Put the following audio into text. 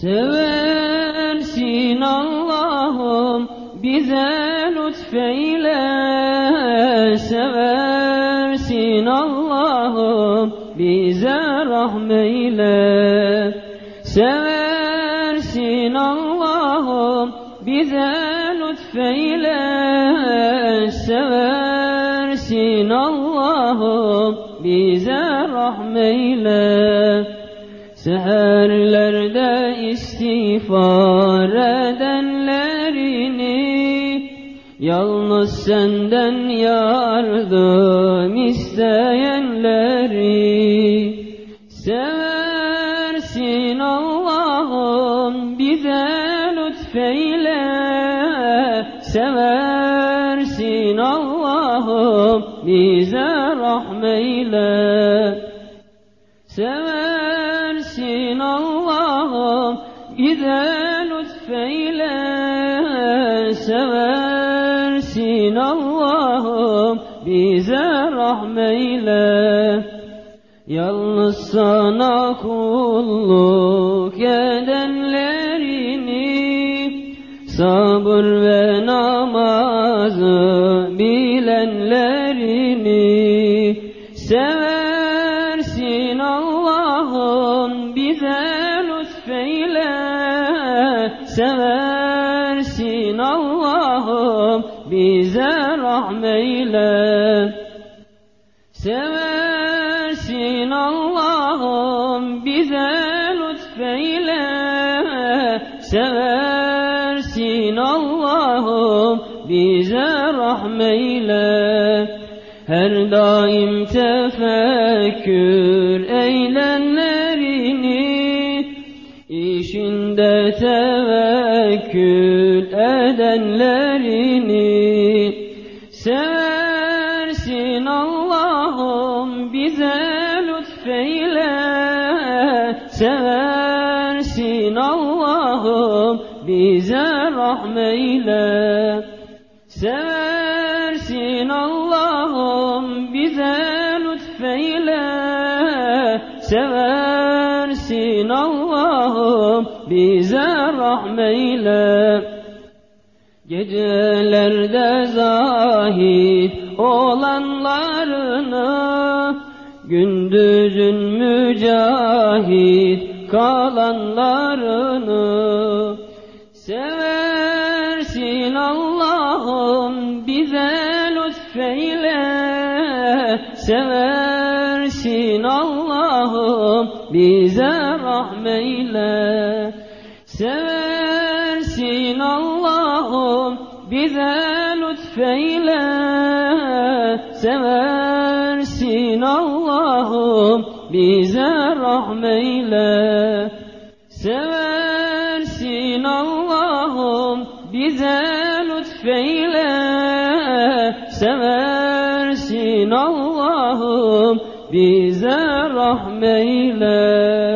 Seversin Allah'ım bize lütfeyle. Seversin Allah'ım bize rahmeyle. Seversin Allah'ım bize lütfeyle. Seversin Allah'ım bize rahmeyle Seherlerde istiğfar edenlerini Yalnız senden yardım isteyenleri Seversin Allah'ım bize lütfeyle. Seversin Allah'ım bize rahmeyle Seversin Allah'ım bize lütfeyle Seversin Allah'ım bize rahmeyle. Yalnız sana kulluk edenlerini Sabır ve namazı bilenlerini Seversin Seversin Allah'ım bize rahmeyle Seversin Allah'ım bize lütfeyle. Seversin Allah'ım bize rahmeyle Her daim tefekkür eylenlerini işinde tevekkül edenlerini Seversin Allah'ım bize lütfeyle. Seversin Allah'ım bize rahmeyle. Seversin Allah'ım bize lütfeyle Seversin Allah'ım bize rahmeyle Gecelerde zahid olanlarını Gündüzün mücahit kalanlarını Seversin Allah'ım bize lütfeyle Seversin Allah'ım bize rahmeyle Seversin Allah'ım bize lütfeyle Seversin Allah'ım bize rahmeyle Seversin Allah'ım bize lütfeyle Seversin Allah'ım bize rahmeyle